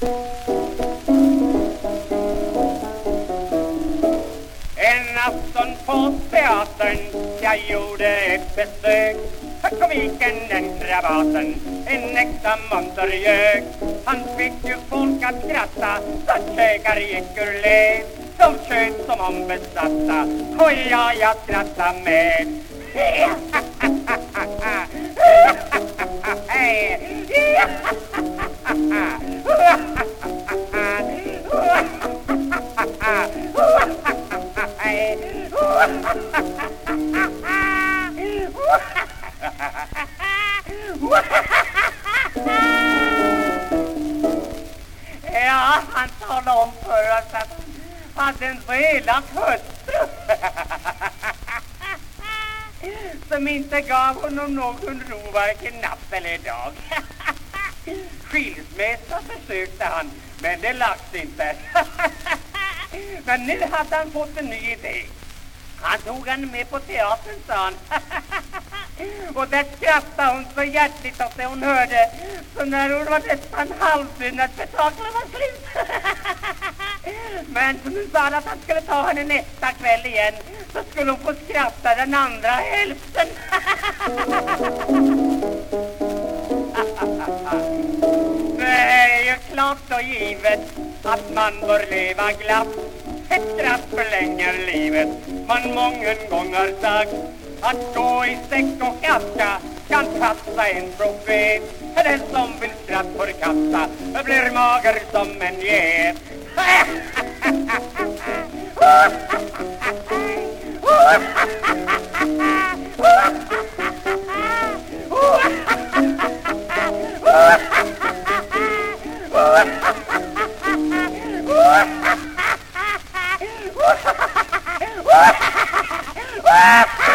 En afton på teatern jag gjorde ett besök. För komiken den krabaten, en äkta montergök Han fick ju folk att skratta så att käkar gick ur led. De sköt som om besatta och ja, jag skrattade med. Ja, han talade om för oss att han hade en så elak hustru som inte gav honom någon ro varken natt eller dag. Skilsmässa försökte han, men det lagt inte. Men nu hade han fått en ny idé. Han tog henne med på teatern, sa han. Och där skrattade hon så hjärtligt åt det hon hörde. Så när hon var nästan halvdöd när spektaklet var slut. Men så nu sa han att han skulle ta henne nästa kväll igen. Så skulle hon få skratta den andra hälften. Det är ju klart och givet att man bör leva glatt. Ett skratt förlänger livet. Man mången gånger sagt Att gå i säck och aska Kan passa en profet. Den som vill skratt förkasta Blir mager som en get. Woo!